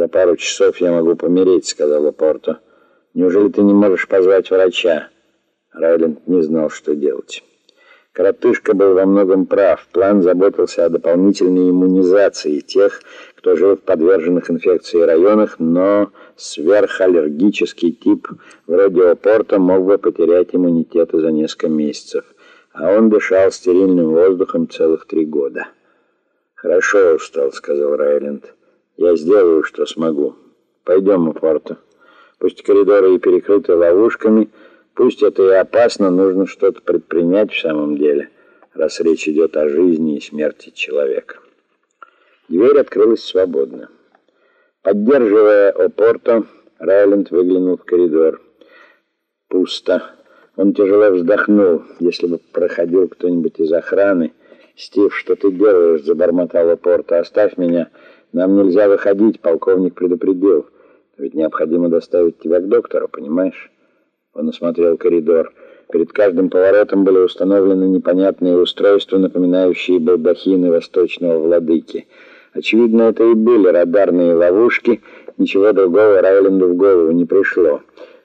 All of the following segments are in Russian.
За пару часов я могу помереть, сказала Порто. Неужели ты не можешь позвать врача? Райленд не знал, что делать. Коротышка был во многом прав. План заботился о дополнительной иммунизации тех, кто жил в подверженных инфекции районах, но сверхаллергический тип вроде Опорта мог бы потерять иммунитет за несколько месяцев, а он дышал стерильным воздухом целых три года. «Хорошо, устал», — сказал Райленд. «Я сделаю, что смогу. Пойдем, Опорта. Пусть коридоры и перекрыты ловушками, пусть это и опасно, нужно что-то предпринять в самом деле, раз речь идет о жизни и смерти человека». Дверь открылась свободно. Поддерживая Опорто, Райленд выглянул в коридор. Пусто. Он тяжело вздохнул. Если бы проходил кто-нибудь из охраны... «Стив, что ты делаешь?» — забормотал Опорто. «Оставь меня. Нам нельзя выходить, полковник предупредил. Ведь необходимо доставить тебя к доктору, понимаешь?» Он осмотрел коридор. Перед каждым поворотом были установлены непонятные устройства, напоминающие балдахины восточного владыки — Очевидно, это и были радарные ловушки, ничего другого Райленду в голову не пришло.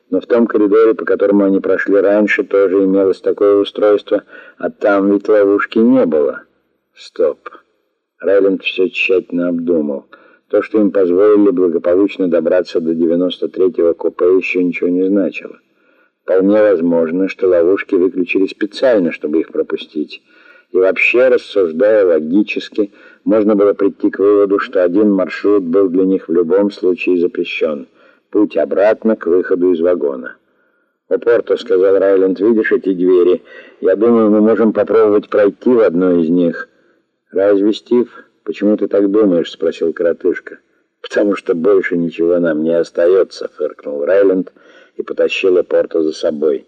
Но в том коридоре, по которому они прошли раньше, тоже имелось такое устройство, а там ведь ловушки не было. Стоп. Райленд все тщательно обдумал. То, что им позволили благополучно добраться до 93-го купе, еще ничего не значило. Вполне возможно, что ловушки выключили специально, чтобы их пропустить. И вообще, рассуждая логически, можно было прийти к выводу, что один маршрут был для них в любом случае запрещен. Путь обратно к выходу из вагона. «Опорто», — сказал Райленд, — «видишь эти двери? Я думаю, мы можем попробовать пройти в одну из них». «Разве, Стив? Почему ты так думаешь?» — спросил коротышка. «Потому что больше ничего нам не остается», — фыркнул Райленд и потащил Опорто за собой.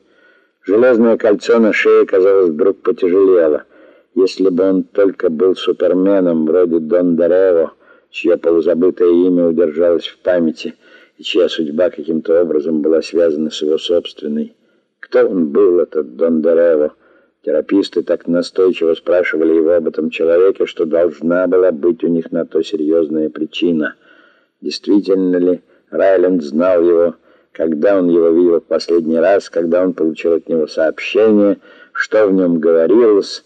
Железное кольцо на шее, казалось, вдруг потяжелело. Если бы он только был суперменом, вроде Дондерево, чье полузабытое имя удержалось в памяти, и чья судьба каким-то образом была связана с его собственной. Кто он был, этот Дондерево? Тераписты так настойчиво спрашивали его об этом человеке, что должна была быть у них на то серьезная причина. Действительно ли Райленд знал его, когда он его видел в последний раз, когда он получил от него сообщение, что в нем говорилось,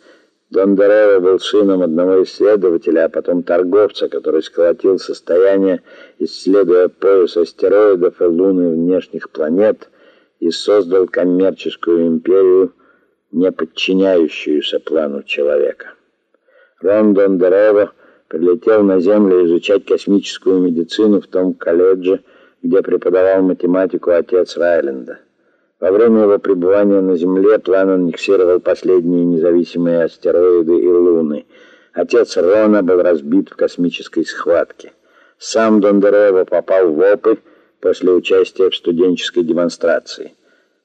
Дондерево был сыном одного исследователя, а потом торговца, который сколотил состояние, исследуя пояс астероидов и луны внешних планет, и создал коммерческую империю, не подчиняющуюся плану человека. Рон Дондерево прилетел на Землю изучать космическую медицину в том колледже, где преподавал математику отец Райленда. Во время его пребывания на Земле план аннексировал последние независимые астероиды и луны. Отец Рона был разбит в космической схватке. Сам Дондерево попал в опыт после участия в студенческой демонстрации.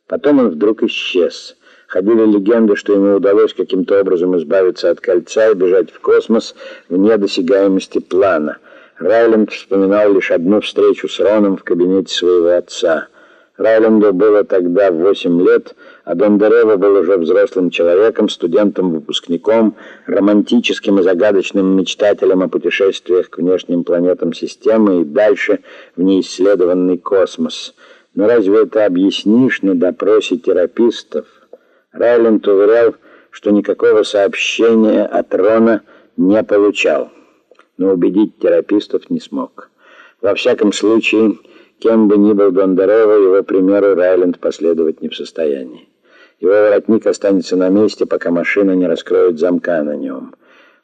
Потом он вдруг исчез. Ходили легенды, что ему удалось каким-то образом избавиться от кольца и бежать в космос вне досягаемости плана. Райленд вспоминал лишь одну встречу с Роном в кабинете своего отца — Райленду было тогда 8 лет, а Дондерево был уже взрослым человеком, студентом-выпускником, романтическим и загадочным мечтателем о путешествиях к внешним планетам системы и дальше в неисследованный космос. Но разве это объяснишь на допросе терапистов? Райленд уверял, что никакого сообщения от Рона не получал, но убедить терапистов не смог. Во всяком случае, Кем бы ни был Дондерево, его примеру Райленд последовать не в состоянии. Его воротник останется на месте, пока машина не раскроет замка на нем.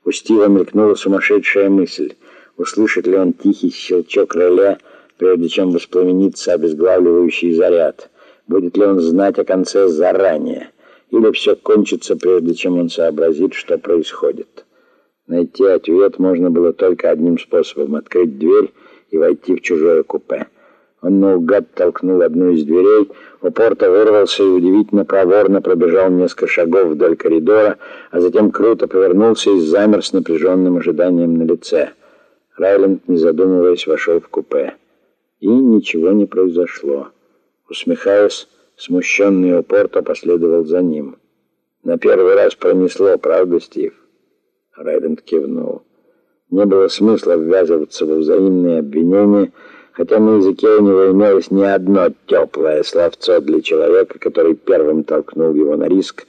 У Стива мелькнула сумасшедшая мысль. Услышит ли он тихий щелчок реле, прежде чем воспламенится обезглавливающий заряд? Будет ли он знать о конце заранее? Или все кончится, прежде чем он сообразит, что происходит? Найти ответ можно было только одним способом — открыть дверь и войти в чужое купе. Он наугад толкнул одну из дверей, у порта вырвался и удивительно проворно пробежал несколько шагов вдоль коридора, а затем круто повернулся и замер с напряженным ожиданием на лице. Райленд, не задумываясь, вошел в купе. И ничего не произошло. Усмехаясь, смущенный у порта последовал за ним. «На первый раз пронесло, правда, Стив?» Райленд кивнул. Не было смысла ввязываться во взаимные обвинения, хотя на языке у него имелось не одно теплое словцо для человека, который первым толкнул его на риск,